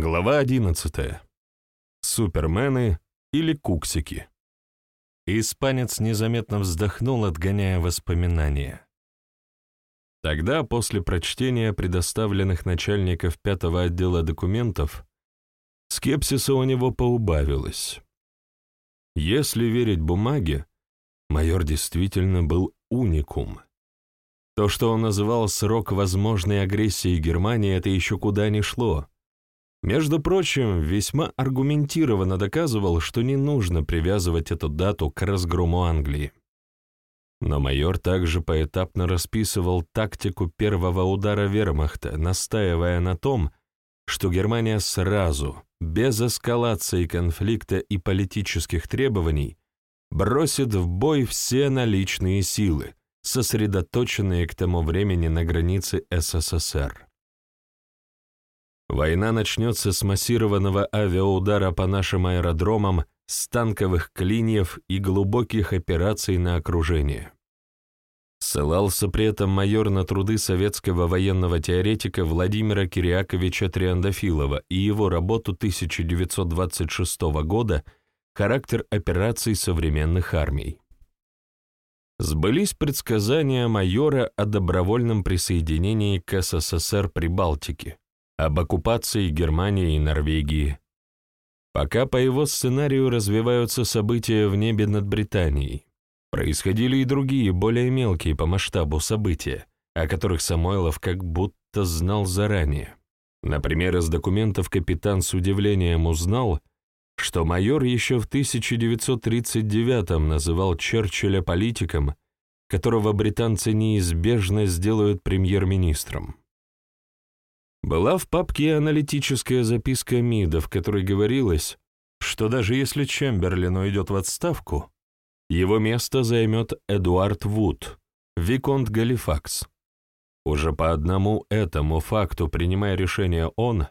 Глава 11. Супермены или куксики. Испанец незаметно вздохнул, отгоняя воспоминания. Тогда, после прочтения предоставленных начальников пятого отдела документов, скепсиса у него поубавилось. Если верить бумаге, майор действительно был уникум. То, что он называл срок возможной агрессии Германии, это еще куда ни шло. Между прочим, весьма аргументированно доказывал, что не нужно привязывать эту дату к разгрому Англии. Но майор также поэтапно расписывал тактику первого удара вермахта, настаивая на том, что Германия сразу, без эскалации конфликта и политических требований, бросит в бой все наличные силы, сосредоточенные к тому времени на границе СССР. Война начнется с массированного авиаудара по нашим аэродромам, с танковых клиньев и глубоких операций на окружение. Ссылался при этом майор на труды советского военного теоретика Владимира Кириаковича Триандафилова и его работу 1926 года «Характер операций современных армий». Сбылись предсказания майора о добровольном присоединении к СССР Прибалтики об оккупации Германии и Норвегии. Пока по его сценарию развиваются события в небе над Британией, происходили и другие, более мелкие по масштабу события, о которых Самойлов как будто знал заранее. Например, из документов капитан с удивлением узнал, что майор еще в 1939-м называл Черчилля политиком, которого британцы неизбежно сделают премьер-министром. Была в папке аналитическая записка МИДа, в которой говорилось, что даже если Чемберлин уйдет в отставку, его место займет Эдуард Вуд, Виконт Галифакс. Уже по одному этому факту, принимая решение он,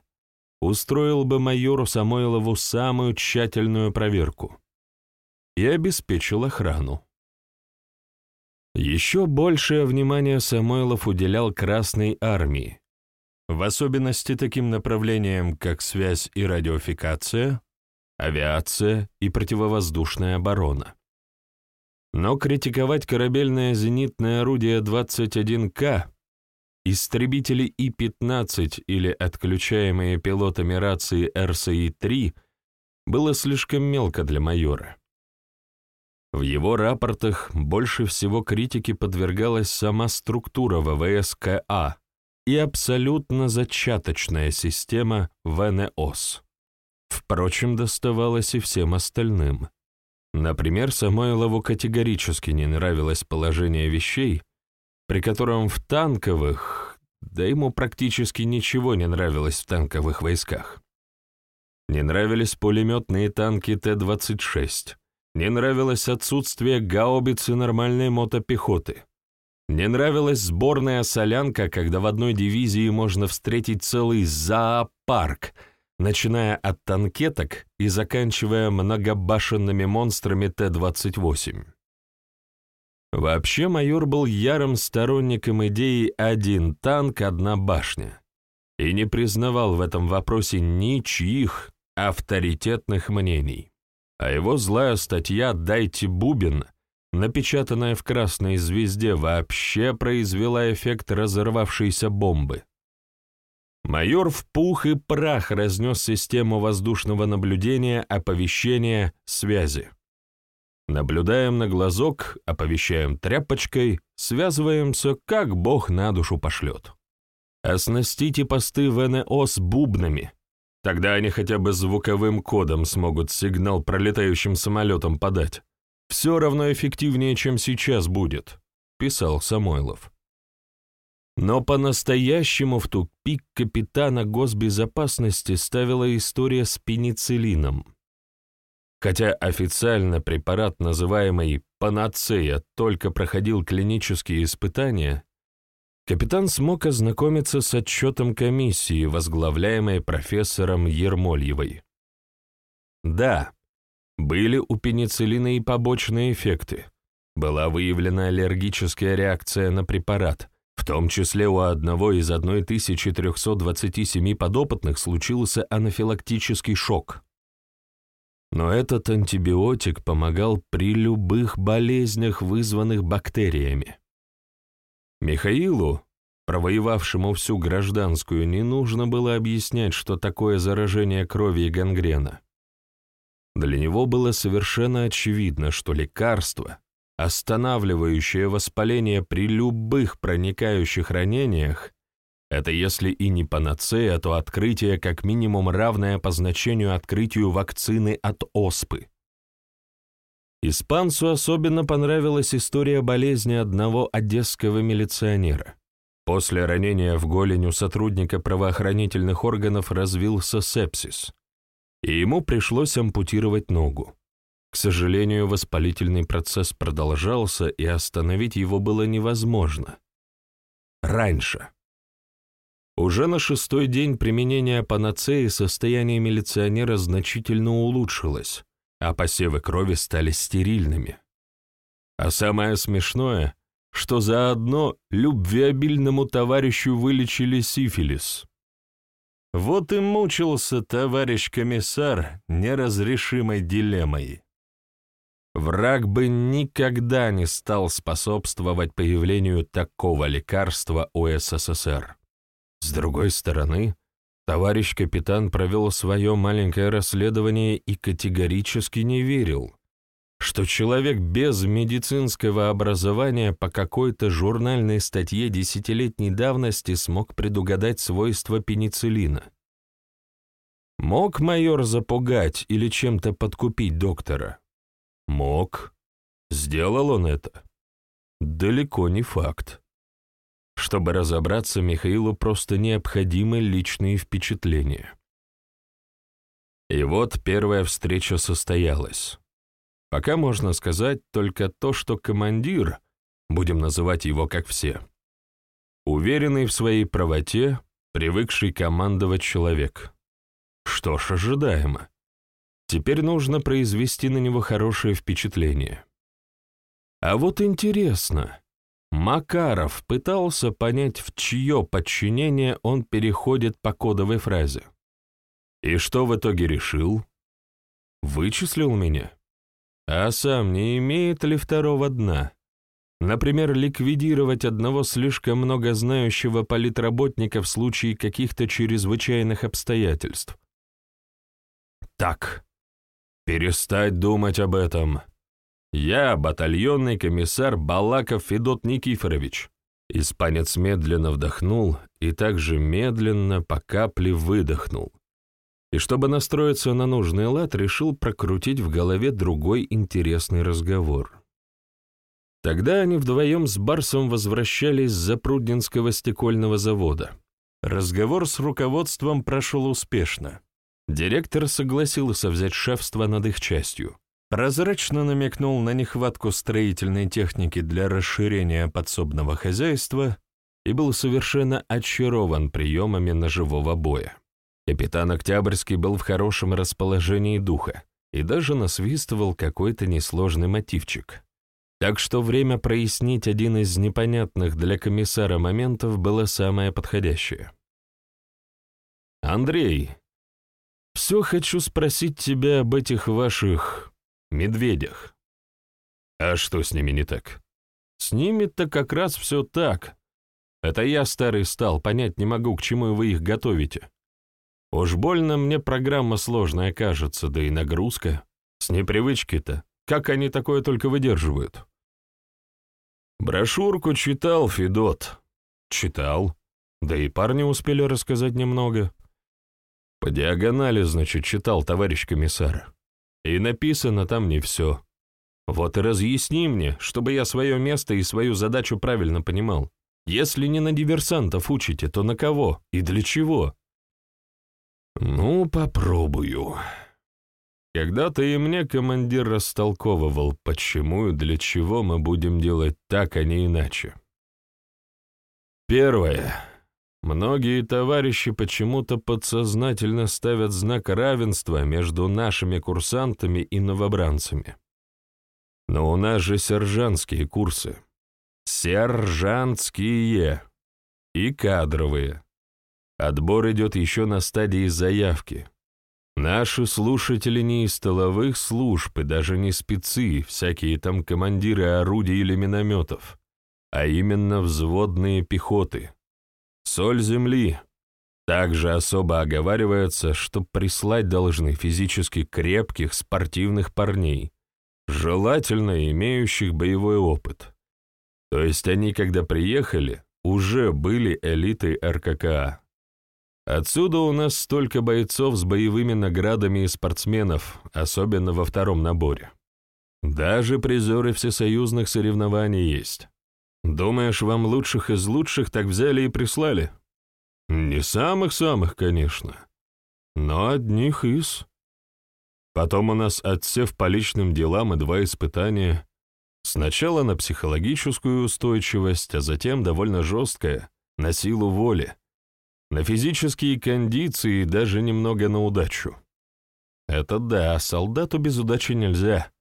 устроил бы майору Самойлову самую тщательную проверку и обеспечил охрану. Еще большее внимание Самойлов уделял Красной армии, в особенности таким направлениям, как связь и радиофикация, авиация и противовоздушная оборона. Но критиковать корабельное зенитное орудие 21К, истребители И-15 или отключаемые пилотами рации РСИ-3 было слишком мелко для майора. В его рапортах больше всего критики подвергалась сама структура ВВС-КА, и абсолютно зачаточная система ВНОС. Впрочем, доставалось и всем остальным. Например, Самойлову категорически не нравилось положение вещей, при котором в танковых, да ему практически ничего не нравилось в танковых войсках. Не нравились пулеметные танки Т-26, не нравилось отсутствие гаубицы нормальной мотопехоты, не нравилась сборная солянка, когда в одной дивизии можно встретить целый зоопарк, начиная от танкеток и заканчивая многобашенными монстрами Т-28. Вообще майор был ярым сторонником идеи «один танк, одна башня» и не признавал в этом вопросе ничьих авторитетных мнений. А его злая статья «Дайте бубен» напечатанная в красной звезде, вообще произвела эффект разорвавшейся бомбы. Майор в пух и прах разнес систему воздушного наблюдения, оповещения, связи. Наблюдаем на глазок, оповещаем тряпочкой, связываемся, как Бог на душу пошлет. Оснастите посты ВНО бубнами, тогда они хотя бы звуковым кодом смогут сигнал пролетающим самолетам подать. Все равно эффективнее, чем сейчас будет», — писал Самойлов. Но по-настоящему в тупик капитана госбезопасности ставила история с пенициллином. Хотя официально препарат, называемый «панацея», только проходил клинические испытания, капитан смог ознакомиться с отчетом комиссии, возглавляемой профессором Ермольевой. Да, были у пенициллина и побочные эффекты. Была выявлена аллергическая реакция на препарат, В том числе у одного из 1327 подопытных случился анафилактический шок. Но этот антибиотик помогал при любых болезнях, вызванных бактериями. Михаилу, провоевавшему всю гражданскую, не нужно было объяснять, что такое заражение крови и гангрена. Для него было совершенно очевидно, что лекарство, останавливающее воспаление при любых проникающих ранениях, это если и не панацея, то открытие как минимум равное по значению открытию вакцины от оспы. Испанцу особенно понравилась история болезни одного одесского милиционера. После ранения в голень у сотрудника правоохранительных органов развился сепсис, и ему пришлось ампутировать ногу. К сожалению, воспалительный процесс продолжался, и остановить его было невозможно. Раньше. Уже на шестой день применения панацеи состояние милиционера значительно улучшилось, а посевы крови стали стерильными. А самое смешное, что заодно любвеобильному товарищу вылечили сифилис. Вот и мучился товарищ комиссар неразрешимой дилеммой. Враг бы никогда не стал способствовать появлению такого лекарства у СССР. С другой стороны, товарищ капитан провел свое маленькое расследование и категорически не верил, что человек без медицинского образования по какой-то журнальной статье десятилетней давности смог предугадать свойства пенициллина. Мог майор запугать или чем-то подкупить доктора? Мог. Сделал он это? Далеко не факт. Чтобы разобраться, Михаилу просто необходимы личные впечатления. И вот первая встреча состоялась. Пока можно сказать только то, что командир, будем называть его как все, уверенный в своей правоте, привыкший командовать человек. Что ж, ожидаемо. Теперь нужно произвести на него хорошее впечатление. А вот интересно, Макаров пытался понять, в чье подчинение он переходит по кодовой фразе. И что в итоге решил? Вычислил меня? А сам не имеет ли второго дна? Например, ликвидировать одного слишком много знающего политработника в случае каких-то чрезвычайных обстоятельств. Так, перестать думать об этом. Я батальонный комиссар Балаков Федот Никифорович. Испанец медленно вдохнул и также медленно по капле выдохнул. И чтобы настроиться на нужный лад, решил прокрутить в голове другой интересный разговор. Тогда они вдвоем с Барсом возвращались с Запрудненского стекольного завода. Разговор с руководством прошел успешно. Директор согласился взять шефство над их частью. Прозрачно намекнул на нехватку строительной техники для расширения подсобного хозяйства и был совершенно очарован приемами ножевого боя. Капитан Октябрьский был в хорошем расположении духа и даже насвистывал какой-то несложный мотивчик. Так что время прояснить один из непонятных для комиссара моментов было самое подходящее. «Андрей, все хочу спросить тебя об этих ваших медведях. А что с ними не так? С ними-то как раз все так. Это я старый стал, понять не могу, к чему вы их готовите. Уж больно мне программа сложная кажется, да и нагрузка. С непривычки-то. Как они такое только выдерживают? Брошюрку читал, Федот. Читал. Да и парни успели рассказать немного. По диагонали, значит, читал товарищ комиссар. И написано там не все. Вот и разъясни мне, чтобы я свое место и свою задачу правильно понимал. Если не на диверсантов учите, то на кого и для чего? Ну, попробую. Когда-то и мне командир растолковывал, почему и для чего мы будем делать так, а не иначе. Первое. Многие товарищи почему-то подсознательно ставят знак равенства между нашими курсантами и новобранцами. Но у нас же сержантские курсы. Сержантские. и кадровые. Отбор идет еще на стадии заявки. Наши слушатели не из столовых служб и даже не спецы, всякие там командиры орудий или минометов, а именно взводные пехоты. Соль земли. Также особо оговаривается, что прислать должны физически крепких спортивных парней, желательно имеющих боевой опыт. То есть они, когда приехали, уже были элитой РККА. Отсюда у нас столько бойцов с боевыми наградами и спортсменов, особенно во втором наборе. Даже призеры всесоюзных соревнований есть. Думаешь, вам лучших из лучших так взяли и прислали? Не самых-самых, конечно, но одних из. Потом у нас отсев по личным делам и два испытания. Сначала на психологическую устойчивость, а затем довольно жесткое, на силу воли на физические кондиции даже немного на удачу. Это да, солдату без удачи нельзя.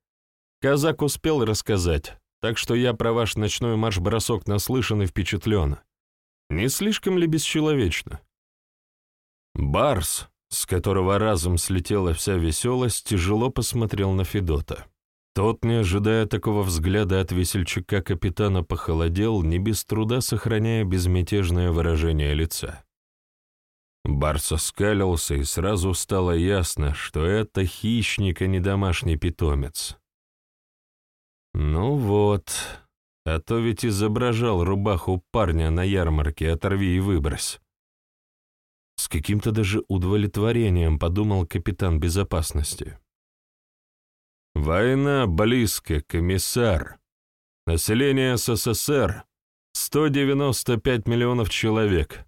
Казак успел рассказать, так что я про ваш ночной марш-бросок наслышан и впечатлен. Не слишком ли бесчеловечно? Барс, с которого разом слетела вся веселость, тяжело посмотрел на Федота. Тот, не ожидая такого взгляда от весельчака капитана, похолодел, не без труда сохраняя безмятежное выражение лица. Барс оскалился, и сразу стало ясно, что это хищник, а не домашний питомец. Ну вот, а то ведь изображал рубаху парня на ярмарке «Оторви и выбрось». С каким-то даже удовлетворением подумал капитан безопасности. «Война близко, комиссар. Население СССР — 195 миллионов человек.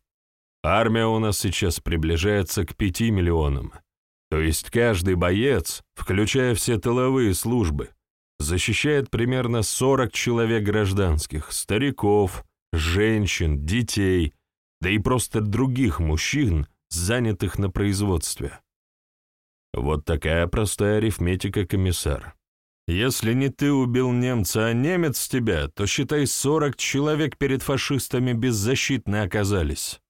Армия у нас сейчас приближается к пяти миллионам. То есть каждый боец, включая все тыловые службы, защищает примерно 40 человек гражданских, стариков, женщин, детей, да и просто других мужчин, занятых на производстве. Вот такая простая арифметика, комиссар. Если не ты убил немца, а немец тебя, то, считай, 40 человек перед фашистами беззащитны оказались.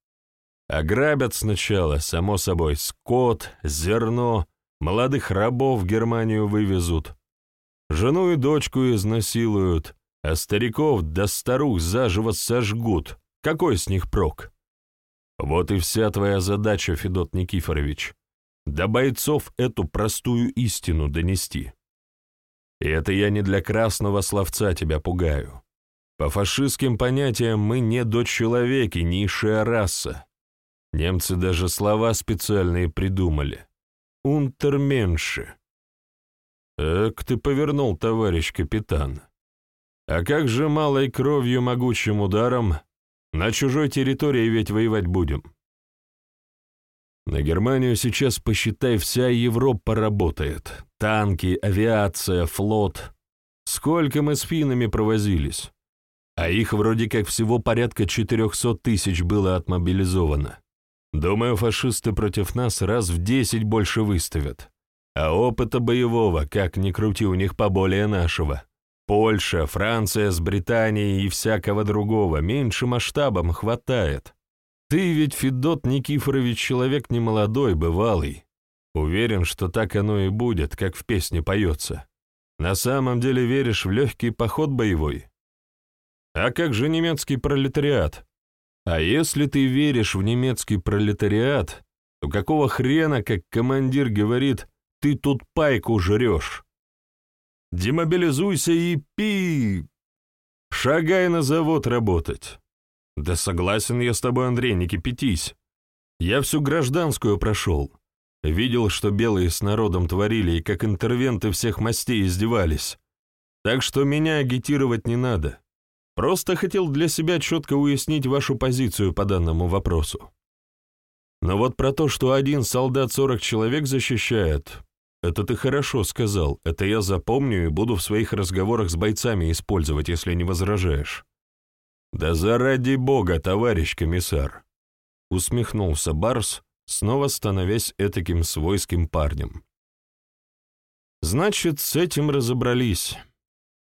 Ограбят сначала, само собой, скот, зерно, молодых рабов в Германию вывезут. Жену и дочку изнасилуют, а стариков да старух заживо сожгут. Какой с них прок? Вот и вся твоя задача, Федот Никифорович. До бойцов эту простую истину донести. И это я не для красного словца тебя пугаю. По фашистским понятиям мы не дочеловеки, низшая раса. Немцы даже слова специальные придумали. «Унтерменши». «Эк, ты повернул, товарищ капитан. А как же малой кровью могучим ударом? На чужой территории ведь воевать будем». На Германию сейчас, посчитай, вся Европа работает. Танки, авиация, флот. Сколько мы с финнами провозились. А их вроде как всего порядка 400 тысяч было отмобилизовано. Думаю, фашисты против нас раз в десять больше выставят. А опыта боевого, как ни крути, у них поболее нашего. Польша, Франция с Британией и всякого другого меньше масштабом хватает. Ты ведь, Федот Никифорович, человек немолодой, бывалый. Уверен, что так оно и будет, как в песне поется. На самом деле веришь в легкий поход боевой? А как же немецкий пролетариат? А если ты веришь в немецкий пролетариат, то какого хрена, как командир говорит, ты тут пайку жрешь? Демобилизуйся и пи... Шагай на завод работать. Да согласен я с тобой, Андрей, не кипятись. Я всю гражданскую прошел. Видел, что белые с народом творили и как интервенты всех мастей издевались. Так что меня агитировать не надо. Просто хотел для себя четко уяснить вашу позицию по данному вопросу. Но вот про то, что один солдат 40 человек защищает, это ты хорошо сказал, это я запомню и буду в своих разговорах с бойцами использовать, если не возражаешь. Да заради бога, товарищ комиссар! Усмехнулся Барс, снова становясь этаким свойским парнем. Значит, с этим разобрались.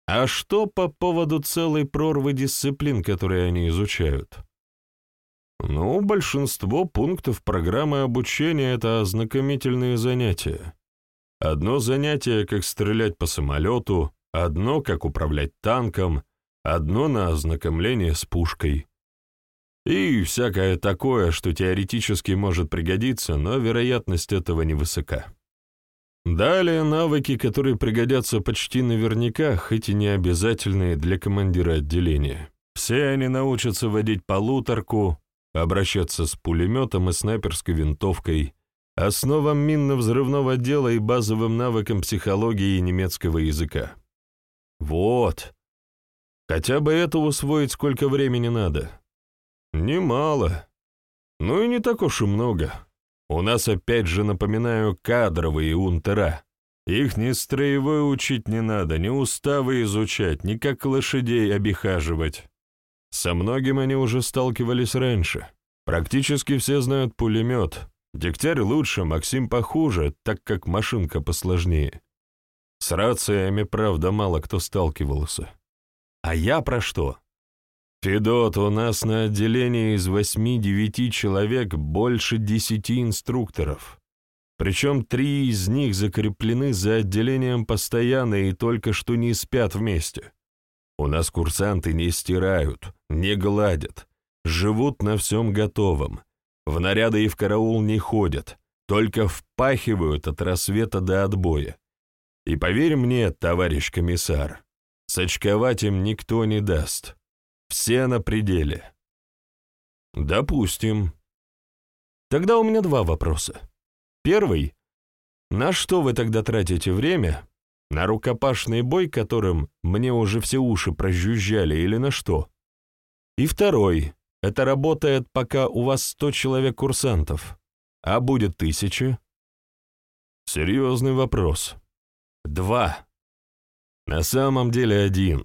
А что по поводу целой прорвы дисциплин, которые они изучают? Ну, большинство пунктов программы обучения — это ознакомительные занятия. Одно занятие, как стрелять по самолету, одно, как управлять танком, одно на ознакомление с пушкой. И всякое такое, что теоретически может пригодиться, но вероятность этого невысока. Далее навыки, которые пригодятся почти наверняка, хоть и не обязательные для командира отделения. Все они научатся водить полуторку, обращаться с пулеметом и снайперской винтовкой, основам минно-взрывного дела и базовым навыкам психологии и немецкого языка. Вот. Хотя бы это усвоить сколько времени надо. Немало. Ну и не так уж и много. У нас опять же, напоминаю, кадровые унтера. Их ни строевой учить не надо, ни уставы изучать, ни как лошадей обихаживать. Со многим они уже сталкивались раньше. Практически все знают пулемет. Дегтярь лучше, Максим похуже, так как машинка посложнее. С рациями, правда, мало кто сталкивался. А я про что? Федот, у нас на отделении из восьми-девяти человек больше десяти инструкторов. Причем три из них закреплены за отделением постоянно и только что не спят вместе. У нас курсанты не стирают, не гладят, живут на всем готовом, в наряды и в караул не ходят, только впахивают от рассвета до отбоя. И поверь мне, товарищ комиссар, сочковать им никто не даст. Все на пределе. Допустим. Тогда у меня два вопроса. Первый. На что вы тогда тратите время, на рукопашный бой, которым мне уже все уши прожужжали, или на что? И второй. Это работает, пока у вас сто человек курсантов, а будет тысяча? Серьезный вопрос. Два. На самом деле один.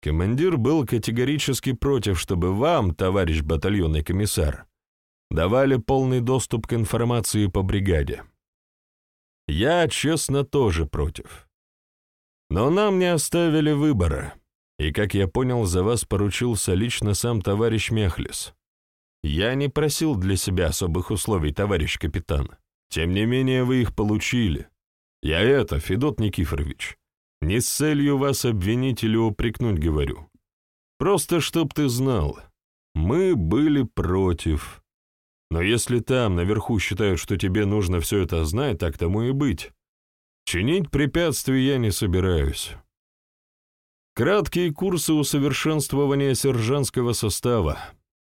Командир был категорически против, чтобы вам, товарищ батальонный комиссар, давали полный доступ к информации по бригаде. Я, честно, тоже против. Но нам не оставили выбора, и, как я понял, за вас поручился лично сам товарищ Мехлис. Я не просил для себя особых условий, товарищ капитан. Тем не менее, вы их получили. Я это, Федот Никифорович, не с целью вас обвинить или упрекнуть говорю. Просто чтоб ты знал, мы были против. Но если там, наверху, считают, что тебе нужно все это знать, так тому и быть. Чинить препятствия я не собираюсь. Краткие курсы усовершенствования сержантского состава.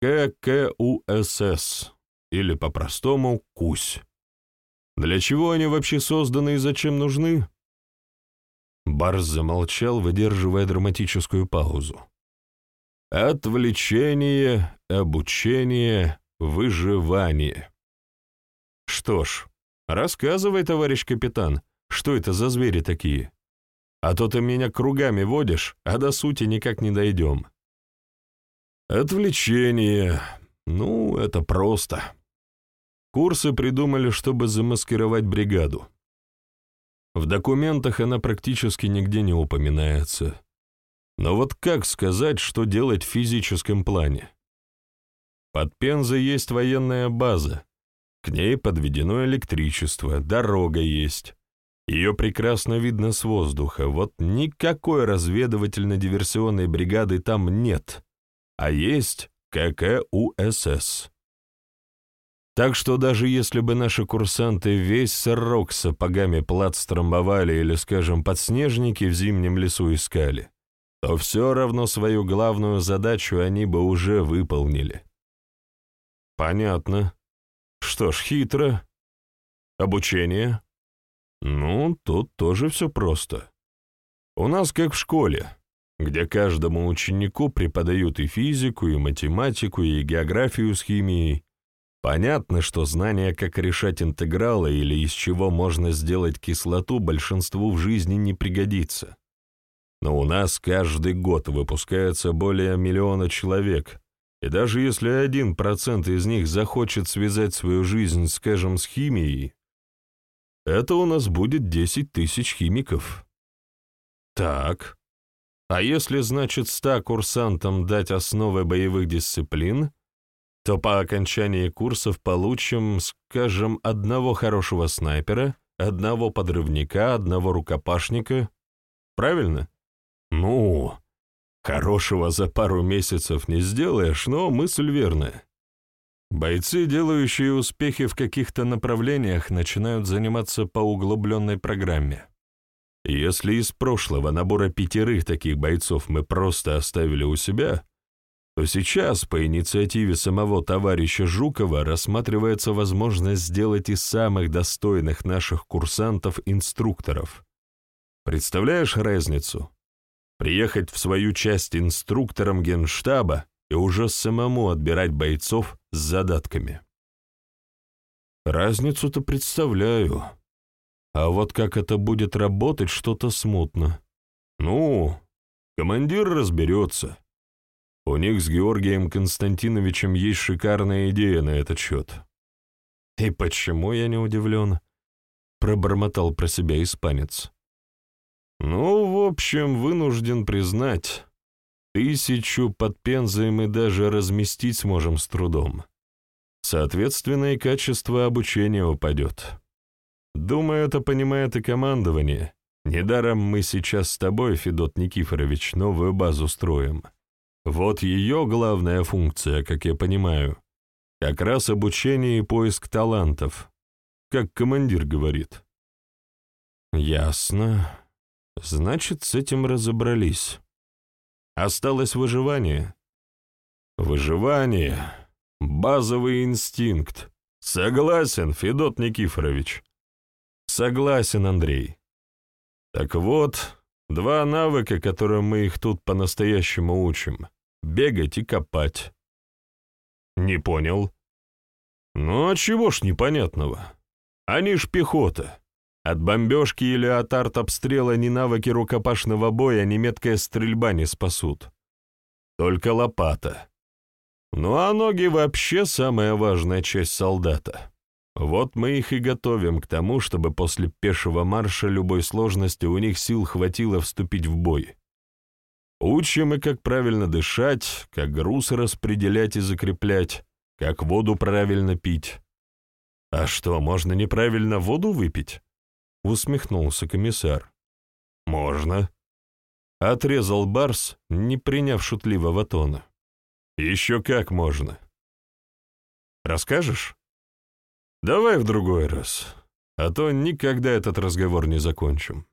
ККУСС. Или по-простому КУСь. Для чего они вообще созданы и зачем нужны? Барс замолчал, выдерживая драматическую паузу. Отвлечение, обучение, выживание. Что ж, рассказывай, товарищ капитан, что это за звери такие? А то ты меня кругами водишь, а до сути никак не дойдем. Отвлечение. Ну, это просто. Курсы придумали, чтобы замаскировать бригаду. В документах она практически нигде не упоминается. Но вот как сказать, что делать в физическом плане? Под Пензой есть военная база. К ней подведено электричество, дорога есть. Ее прекрасно видно с воздуха, вот никакой разведывательно-диверсионной бригады там нет, а есть ККУСС. Так что даже если бы наши курсанты весь сорок сапогами плац стромбовали или, скажем, подснежники в зимнем лесу искали, то все равно свою главную задачу они бы уже выполнили. Понятно. Что ж, хитро. Обучение? Ну, тут тоже все просто. У нас как в школе, где каждому ученику преподают и физику, и математику, и географию с химией. Понятно, что знание, как решать интегралы или из чего можно сделать кислоту, большинству в жизни не пригодится. Но у нас каждый год выпускается более миллиона человек, и даже если один процент из них захочет связать свою жизнь, скажем, с химией, это у нас будет десять тысяч химиков. Так. А если, значит, ста курсантам дать основы боевых дисциплин, то по окончании курсов получим, скажем, одного хорошего снайпера, одного подрывника, одного рукопашника. Правильно? Ну, хорошего за пару месяцев не сделаешь, но мысль верная. Бойцы, делающие успехи в каких-то направлениях, начинают заниматься по углубленной программе. Если из прошлого набора пятерых таких бойцов мы просто оставили у себя, то сейчас по инициативе самого товарища Жукова рассматривается возможность сделать из самых достойных наших курсантов инструкторов. Представляешь разницу? Приехать в свою часть инструктором генштаба и уже самому отбирать бойцов с задатками. Разницу-то представляю. А вот как это будет работать, что-то смутно. Ну, командир разберется. У них с Георгием Константиновичем есть шикарная идея на этот счет. И почему я не удивлен? Пробормотал про себя испанец. Ну, в общем, вынужден признать, тысячу под Пензой мы даже разместить сможем с трудом. Соответственно, и качество обучения упадет. Думаю, это понимает и командование. Недаром мы сейчас с тобой, Федот Никифорович, новую базу строим. Вот ее главная функция, как я понимаю, как раз обучение и поиск талантов, как командир говорит. Ясно. Значит, с этим разобрались. Осталось выживание. Выживание — базовый инстинкт. Согласен, Федот Никифорович. Согласен, Андрей. Так вот, два навыка, которым мы их тут по-настоящему учим — бегать и копать. Не понял. Ну, а чего ж непонятного? Они ж пехота. От бомбежки или от артобстрела ни навыки рукопашного боя, ни меткая стрельба не спасут. Только лопата. Ну а ноги вообще самая важная часть солдата. Вот мы их и готовим к тому, чтобы после пешего марша любой сложности у них сил хватило вступить в бой. Учим и как правильно дышать, как груз распределять и закреплять, как воду правильно пить. А что, можно неправильно воду выпить? Усмехнулся комиссар. Можно. Отрезал Барс, не приняв шутливого тона. Еще как можно. Расскажешь? Давай в другой раз, а то никогда этот разговор не закончим.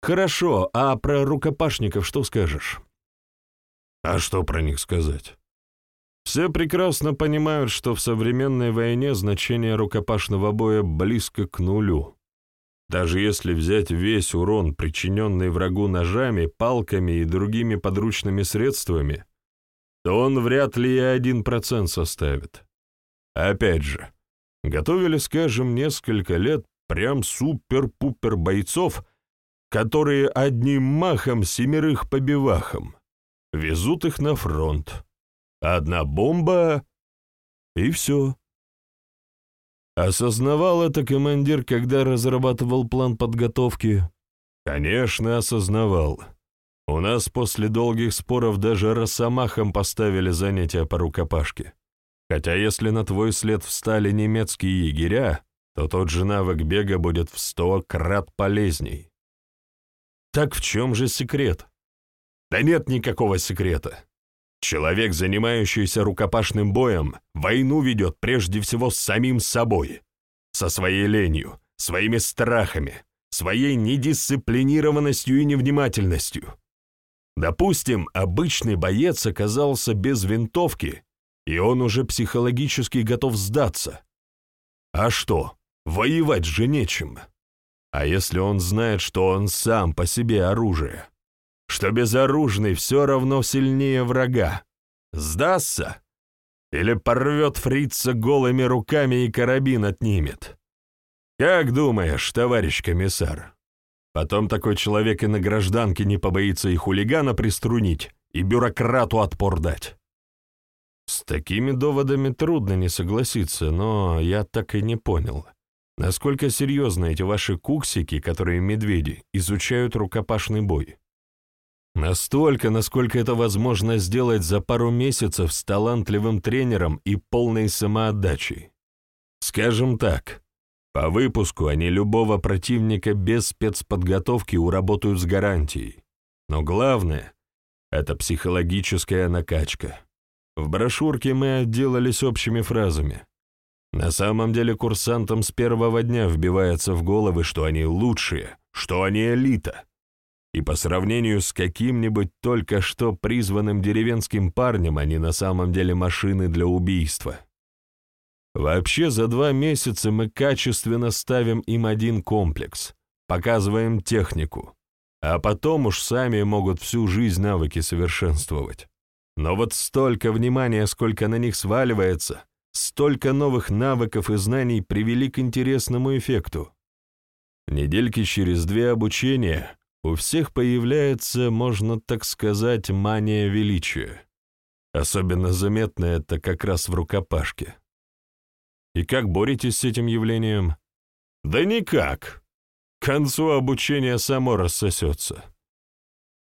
Хорошо, а про рукопашников что скажешь? А что про них сказать? Все прекрасно понимают, что в современной войне значение рукопашного боя близко к нулю. Даже если взять весь урон, причиненный врагу ножами, палками и другими подручными средствами, то он вряд ли и один процент составит. Опять же, Готовили, скажем, несколько лет прям супер-пупер бойцов, которые одним махом семерых побивахом везут их на фронт. Одна бомба — и все. Осознавал это командир, когда разрабатывал план подготовки? Конечно, осознавал. У нас после долгих споров даже росомахом поставили занятия по рукопашке. Хотя если на твой след встали немецкие егеря, то тот же навык бега будет в сто крат полезней. Так в чем же секрет? Да нет никакого секрета. Человек, занимающийся рукопашным боем, войну ведет прежде всего с самим собой, со своей ленью, своими страхами, своей недисциплинированностью и невнимательностью. Допустим, обычный боец оказался без винтовки и он уже психологически готов сдаться. А что, воевать же нечем. А если он знает, что он сам по себе оружие, что безоружный все равно сильнее врага, сдастся? Или порвет фрица голыми руками и карабин отнимет? Как думаешь, товарищ комиссар? Потом такой человек и на гражданке не побоится и хулигана приструнить, и бюрократу отпор дать. С такими доводами трудно не согласиться, но я так и не понял, насколько серьезно эти ваши куксики, которые медведи, изучают рукопашный бой. Настолько, насколько это возможно сделать за пару месяцев с талантливым тренером и полной самоотдачей. Скажем так, по выпуску они любого противника без спецподготовки уработают с гарантией. Но главное — это психологическая накачка. В брошюрке мы отделались общими фразами. На самом деле курсантам с первого дня вбивается в головы, что они лучшие, что они элита и по сравнению с каким-нибудь только что призванным деревенским парнем они на самом деле машины для убийства. Вообще за два месяца мы качественно ставим им один комплекс, показываем технику, а потом уж сами могут всю жизнь навыки совершенствовать. Но вот столько внимания, сколько на них сваливается, столько новых навыков и знаний привели к интересному эффекту. Недельки через две обучения у всех появляется, можно так сказать, мания величия. Особенно заметно это как раз в рукопашке. И как боретесь с этим явлением? Да никак. К концу обучения само рассосется.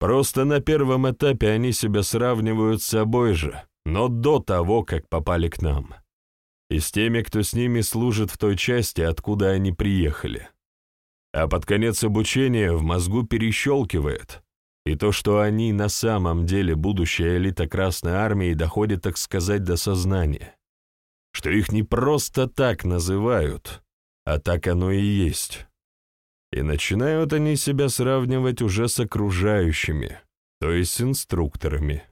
Просто на первом этапе они себя сравнивают с собой же, но до того, как попали к нам. И с теми, кто с ними служит в той части, откуда они приехали а под конец обучения в мозгу перещелкивает, и то, что они на самом деле будущая элита Красной Армии, доходит, так сказать, до сознания, что их не просто так называют, а так оно и есть. И начинают они себя сравнивать уже с окружающими, то есть с инструкторами.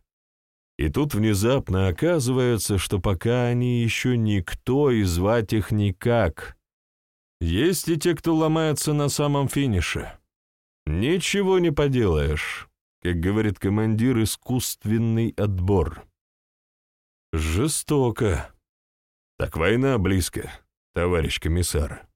И тут внезапно оказывается, что пока они еще никто и звать их никак — есть и те, кто ломается на самом финише. Ничего не поделаешь. Как говорит командир, искусственный отбор. Жестоко. Так война близко, товарищ комиссар.